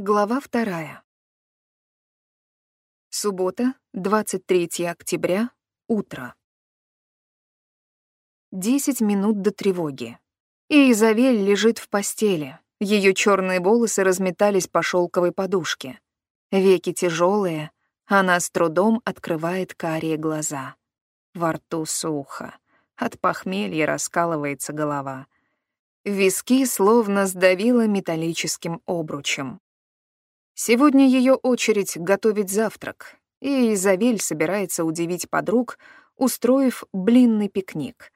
Глава вторая. Суббота, 23 октября, утро. Десять минут до тревоги. И Изавель лежит в постели. Ее черные волосы разметались по шелковой подушке. Веки тяжелые, она с трудом открывает карие глаза. Во рту сухо. От похмелья раскалывается голова. Виски словно сдавило металлическим обручем. Сегодня ее очередь готовить завтрак, и Изавель собирается удивить подруг, устроив блинный пикник.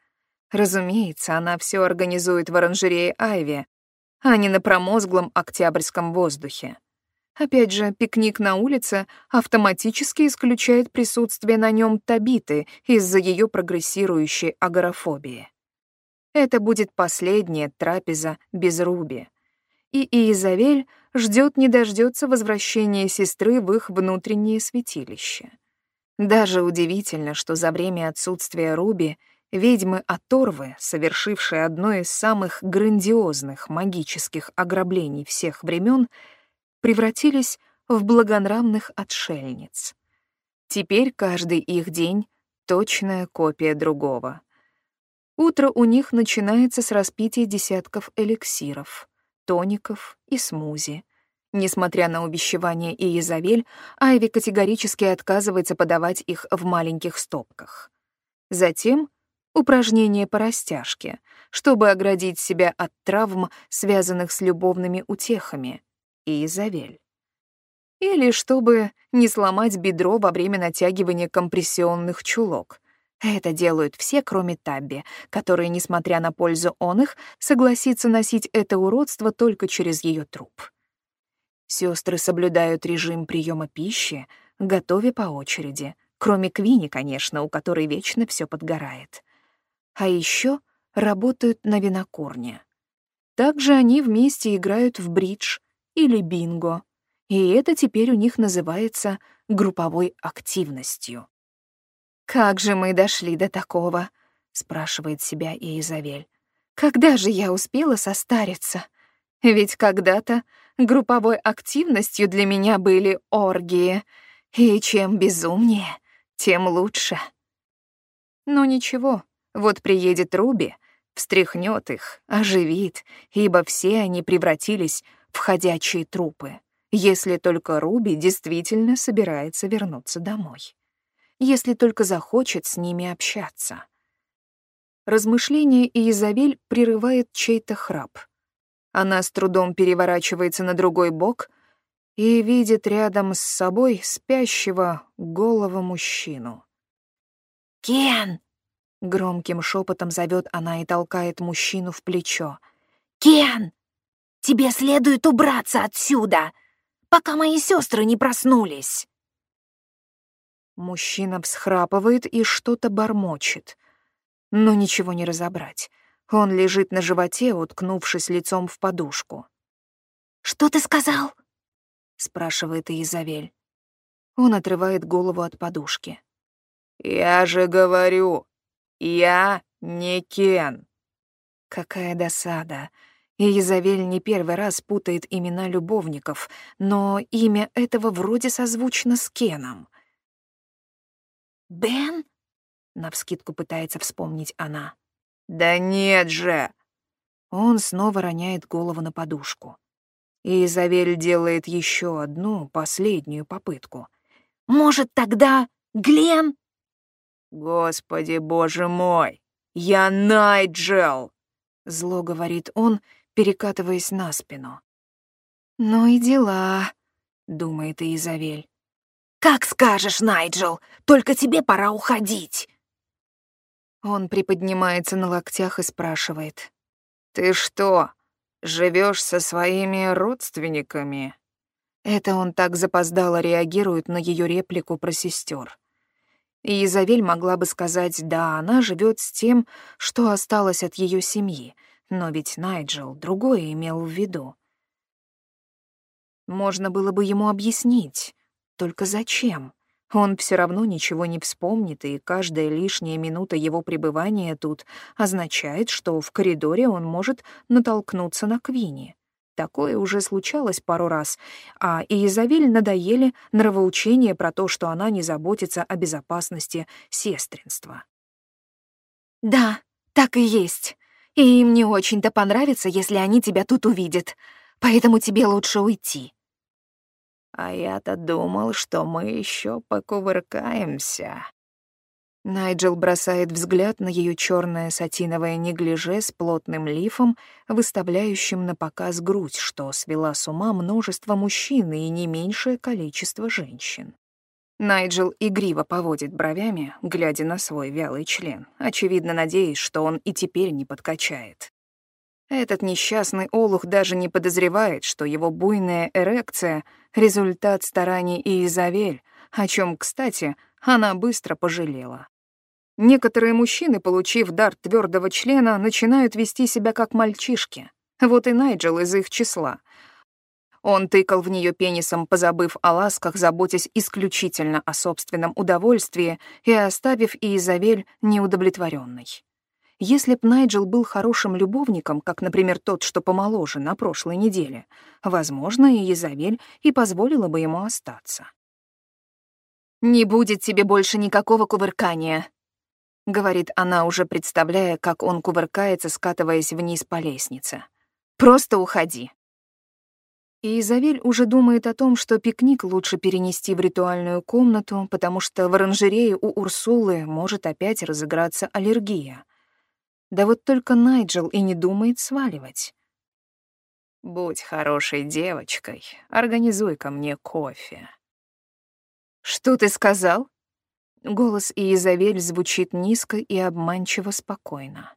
Разумеется, она все организует в оранжерее Айви, а не на промозглом октябрьском воздухе. Опять же, пикник на улице автоматически исключает присутствие на нем Табиты из-за ее прогрессирующей агорафобии. Это будет последняя трапеза без Руби. И Иезавель ждет не дождется возвращения сестры в их внутреннее святилище. Даже удивительно, что за время отсутствия Руби ведьмы Аторвы, совершившие одно из самых грандиозных магических ограблений всех времен, превратились в благонравных отшельниц. Теперь каждый их день — точная копия другого. Утро у них начинается с распития десятков эликсиров — тоников и смузи. Несмотря на увещевания и Изавель, Айви категорически отказывается подавать их в маленьких стопках. Затем упражнения по растяжке, чтобы оградить себя от травм, связанных с любовными утехами, и Изавель. Или чтобы не сломать бедро во время натягивания компрессионных чулок, это делают все, кроме Табби, который, несмотря на пользу он их, согласится носить это уродство только через ее труп. Сестры соблюдают режим приема пищи, готовя по очереди, кроме Квини, конечно, у которой вечно все подгорает. А еще работают на винокурне. Также они вместе играют в бридж или бинго, и это теперь у них называется групповой активностью. «Как же мы дошли до такого?» — спрашивает себя Иезавель. «Когда же я успела состариться? Ведь когда-то групповой активностью для меня были оргии, и чем безумнее, тем лучше». Но ничего, вот приедет Руби, встряхнет их, оживит, ибо все они превратились в ходячие трупы, если только Руби действительно собирается вернуться домой если только захочет с ними общаться. Размышление Изавель прерывает чей-то храп. Она с трудом переворачивается на другой бок и видит рядом с собой спящего голого мужчину. «Кен!» — громким шепотом зовет она и толкает мужчину в плечо. «Кен! Тебе следует убраться отсюда, пока мои сестры не проснулись!» Мужчина всхрапывает и что-то бормочет. Но ничего не разобрать. Он лежит на животе, уткнувшись лицом в подушку. «Что ты сказал?» — спрашивает Изавель. Он отрывает голову от подушки. «Я же говорю, я не Кен». Какая досада. Изавель не первый раз путает имена любовников, но имя этого вроде созвучно с Кеном. «Бен?» — навскидку пытается вспомнить она. «Да нет же!» Он снова роняет голову на подушку. И Изавель делает еще одну, последнюю попытку. «Может, тогда Глен?» «Господи, боже мой! Я Найджел!» Зло говорит он, перекатываясь на спину. «Ну и дела», — думает Изавель. «Как скажешь, Найджел, только тебе пора уходить». Он приподнимается на локтях и спрашивает. «Ты что, живешь со своими родственниками?» Это он так запоздало реагирует на ее реплику про сестер. И Изавель могла бы сказать, да, она живет с тем, что осталось от ее семьи, но ведь Найджел другое имел в виду. Можно было бы ему объяснить, только зачем? Он все равно ничего не вспомнит, и каждая лишняя минута его пребывания тут означает, что в коридоре он может натолкнуться на Квини. такое уже случалось пару раз, а Иезавель надоели нравоучения про то, что она не заботится о безопасности сестринства. «Да, так и есть. И им не очень-то понравится, если они тебя тут увидят. Поэтому тебе лучше уйти». «А я-то думал, что мы еще покувыркаемся», Найджел бросает взгляд на ее черное сатиновое неглиже с плотным лифом, выставляющим на показ грудь, что свела с ума множество мужчин и не меньшее количество женщин. Найджел игриво поводит бровями, глядя на свой вялый член, очевидно надеясь, что он и теперь не подкачает. Этот несчастный олух даже не подозревает, что его буйная эрекция — результат стараний Иезавель, о чем, кстати, она быстро пожалела. Некоторые мужчины, получив дар твердого члена, начинают вести себя как мальчишки. Вот и Найджел из их числа. Он тыкал в нее пенисом, позабыв о ласках, заботясь исключительно о собственном удовольствии и оставив Изавель неудовлетворенной. Если б Найджел был хорошим любовником, как, например, тот, что помоложе на прошлой неделе, возможно, и Изавель и позволила бы ему остаться. «Не будет тебе больше никакого кувыркания», — говорит она, уже представляя, как он кувыркается, скатываясь вниз по лестнице. «Просто уходи». И Изавель уже думает о том, что пикник лучше перенести в ритуальную комнату, потому что в оранжерее у Урсулы может опять разыграться аллергия. Да вот только Найджел и не думает сваливать. «Будь хорошей девочкой, организуй ко мне кофе». «Что ты сказал?» Голос Иезавель звучит низко и обманчиво спокойно.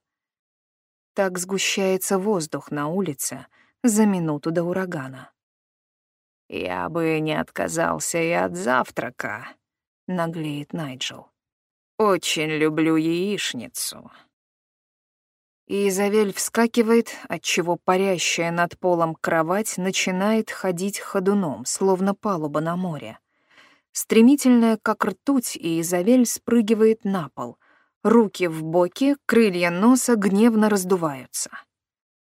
Так сгущается воздух на улице за минуту до урагана. «Я бы не отказался и от завтрака», — наглеет Найджел. «Очень люблю яичницу». Изавель вскакивает, отчего парящая над полом кровать начинает ходить ходуном, словно палуба на море. Стремительная, как ртуть, и Изавель спрыгивает на пол. Руки в боки, крылья носа гневно раздуваются.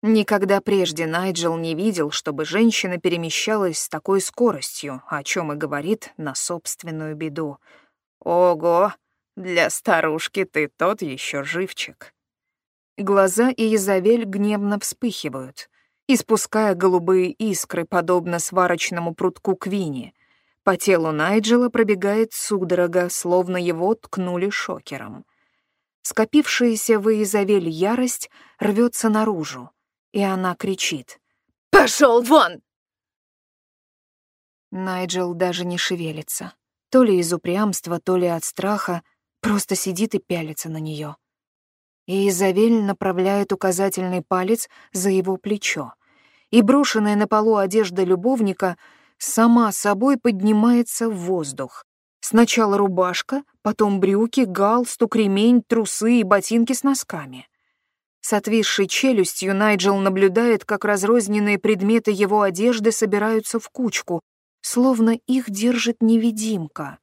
Никогда прежде Найджел не видел, чтобы женщина перемещалась с такой скоростью, о чем и говорит на собственную беду. «Ого, для старушки ты тот еще живчик». Глаза Изавель гневно вспыхивают, испуская голубые искры, подобно сварочному прутку Квини — по телу Найджела пробегает судорога, словно его ткнули шокером. Скопившаяся в Изавель ярость рвется наружу, и она кричит. «Пошел вон!» Найджел даже не шевелится. То ли из упрямства, то ли от страха, просто сидит и пялится на нее. И Изавель направляет указательный палец за его плечо, и брошенная на полу одежда любовника — сама собой поднимается в воздух. Сначала рубашка, потом брюки, галстук, ремень, трусы и ботинки с носками. С отвисшей челюстью Найджел наблюдает, как разрозненные предметы его одежды собираются в кучку, словно их держит невидимка.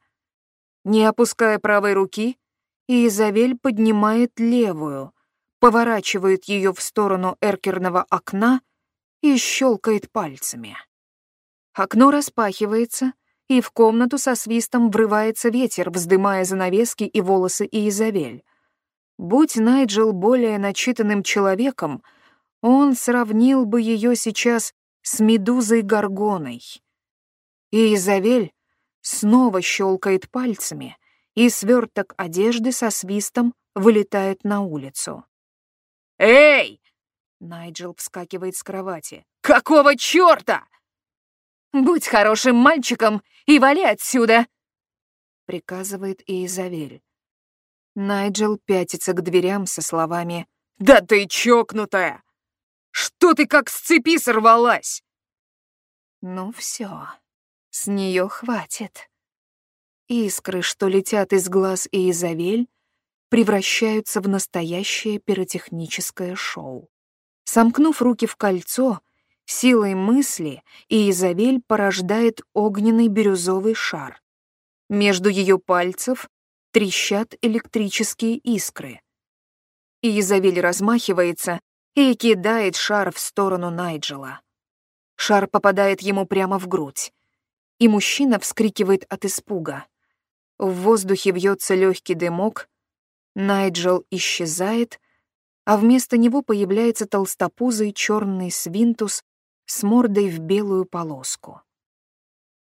Не опуская правой руки, Изавель поднимает левую, поворачивает ее в сторону эркерного окна и щелкает пальцами. Окно распахивается, и в комнату со свистом врывается ветер, вздымая занавески и волосы Изавель. Будь Найджел более начитанным человеком, он сравнил бы ее сейчас с медузой Горгоной. И Изавель снова щелкает пальцами, и сверток одежды со свистом вылетает на улицу. «Эй!» Найджел вскакивает с кровати. «Какого чёрта?» «Будь хорошим мальчиком и вали отсюда!» — приказывает Изавель. Найджел пятится к дверям со словами «Да ты чокнутая! Что ты как с цепи сорвалась?» Ну все, с нее хватит. Искры, что летят из глаз Изавель, превращаются в настоящее пиротехническое шоу. Сомкнув руки в кольцо, Силой мысли Изавель порождает огненный бирюзовый шар. Между ее пальцев трещат электрические искры. Изавель размахивается и кидает шар в сторону Найджела. Шар попадает ему прямо в грудь, и мужчина вскрикивает от испуга. В воздухе вьется легкий дымок, Найджел исчезает, а вместо него появляется толстопузый черный свинтус с мордой в белую полоску.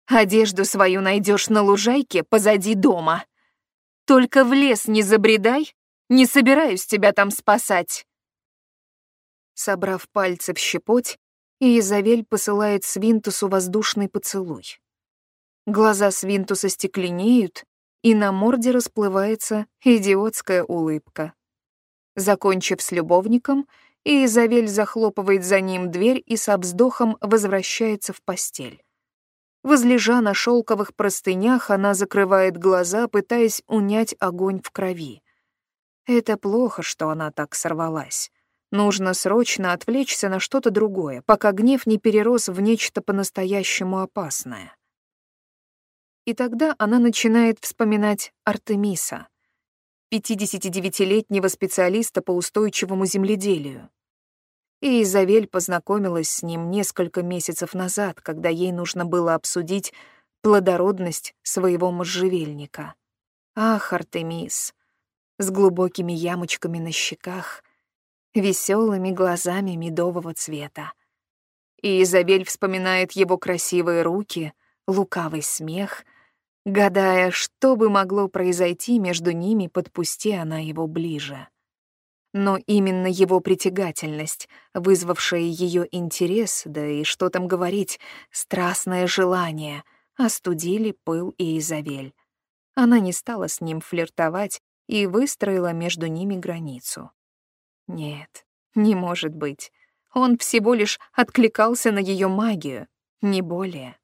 «Одежду свою найдешь на лужайке позади дома. Только в лес не забредай, не собираюсь тебя там спасать». Собрав пальцы в щепоть, Изавель посылает Свинтусу воздушный поцелуй. Глаза Свинтуса стекленеют, и на морде расплывается идиотская улыбка. Закончив с любовником, Изавель захлопывает за ним дверь и со вздохом возвращается в постель. Возлежа на шелковых простынях, она закрывает глаза, пытаясь унять огонь в крови. Это плохо, что она так сорвалась. Нужно срочно отвлечься на что-то другое, пока гнев не перерос в нечто по-настоящему опасное. И тогда она начинает вспоминать Артемиса, 59-летнего специалиста по устойчивому земледелию. И Изавель познакомилась с ним несколько месяцев назад, когда ей нужно было обсудить плодородность своего можжевельника. Ах, Артемис, с глубокими ямочками на щеках, веселыми глазами медового цвета. И Изабель вспоминает его красивые руки, лукавый смех, гадая, что бы могло произойти между ними, подпусти она его ближе. Но именно его притягательность, вызвавшая ее интерес, да и что там говорить, страстное желание, остудили пыл и Изавель. Она не стала с ним флиртовать и выстроила между ними границу. Нет, не может быть. Он всего лишь откликался на ее магию, не более.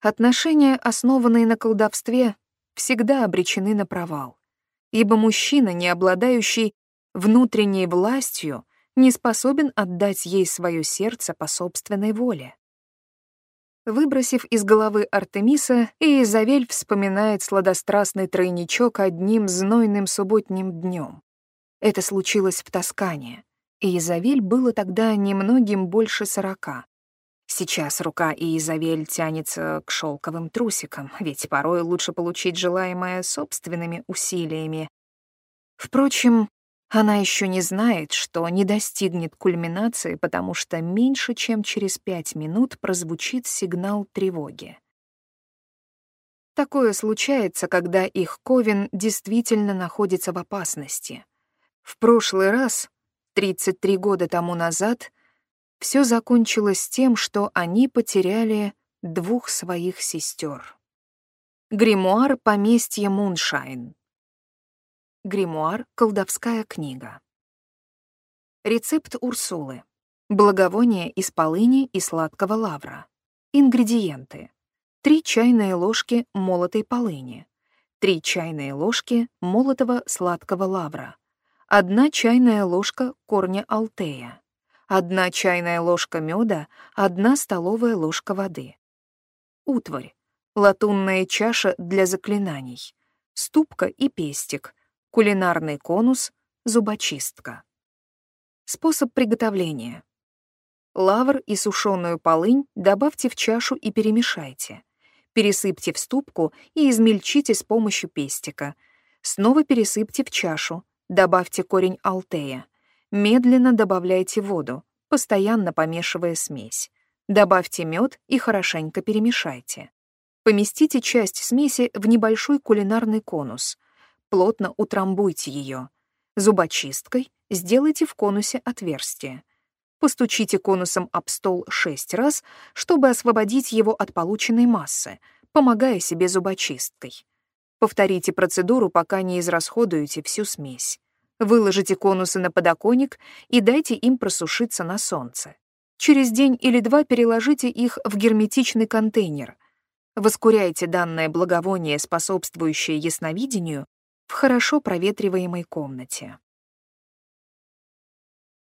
Отношения, основанные на колдовстве, всегда обречены на провал, ибо мужчина, не обладающий внутренней властью, не способен отдать ей свое сердце по собственной воле. Выбросив из головы Артемиса, Изавель вспоминает сладострастный тройничок одним знойным субботним днем. Это случилось в Тоскане, и Изавель было тогда немногим больше сорока. Сейчас рука Изавель тянется к шелковым трусикам, ведь порой лучше получить желаемое собственными усилиями. Впрочем, она еще не знает, что не достигнет кульминации, потому что меньше чем через пять минут прозвучит сигнал тревоги. Такое случается, когда их Ковен действительно находится в опасности. В прошлый раз, 33 года тому назад, все закончилось тем, что они потеряли двух своих сестер. Гримуар поместья Муншайн. Гримуар — колдовская книга. Рецепт Урсулы. Благовоние из полыни и сладкого лавра. Ингредиенты. 3 чайные ложки молотой полыни. 3 чайные ложки молотого сладкого лавра. 1 чайная ложка корня алтея, 1 чайная ложка меда, 1 столовая ложка воды. Утварь. Латунная чаша для заклинаний. Ступка и пестик. Кулинарный конус. Зубочистка. Способ приготовления. Лавр и сушеную полынь добавьте в чашу и перемешайте. Пересыпьте в ступку и измельчите с помощью пестика. Снова пересыпьте в чашу, Добавьте корень алтея. Медленно добавляйте воду, постоянно помешивая смесь. Добавьте мед и хорошенько перемешайте. Поместите часть смеси в небольшой кулинарный конус. Плотно утрамбуйте ее. Зубочисткой сделайте в конусе отверстие. Постучите конусом об стол 6 раз, чтобы освободить его от полученной массы, помогая себе зубочисткой. Повторите процедуру, пока не израсходуете всю смесь. Выложите конусы на подоконник и дайте им просушиться на солнце. Через день или два переложите их в герметичный контейнер. Воскуряйте данное благовоние, способствующее ясновидению, в хорошо проветриваемой комнате.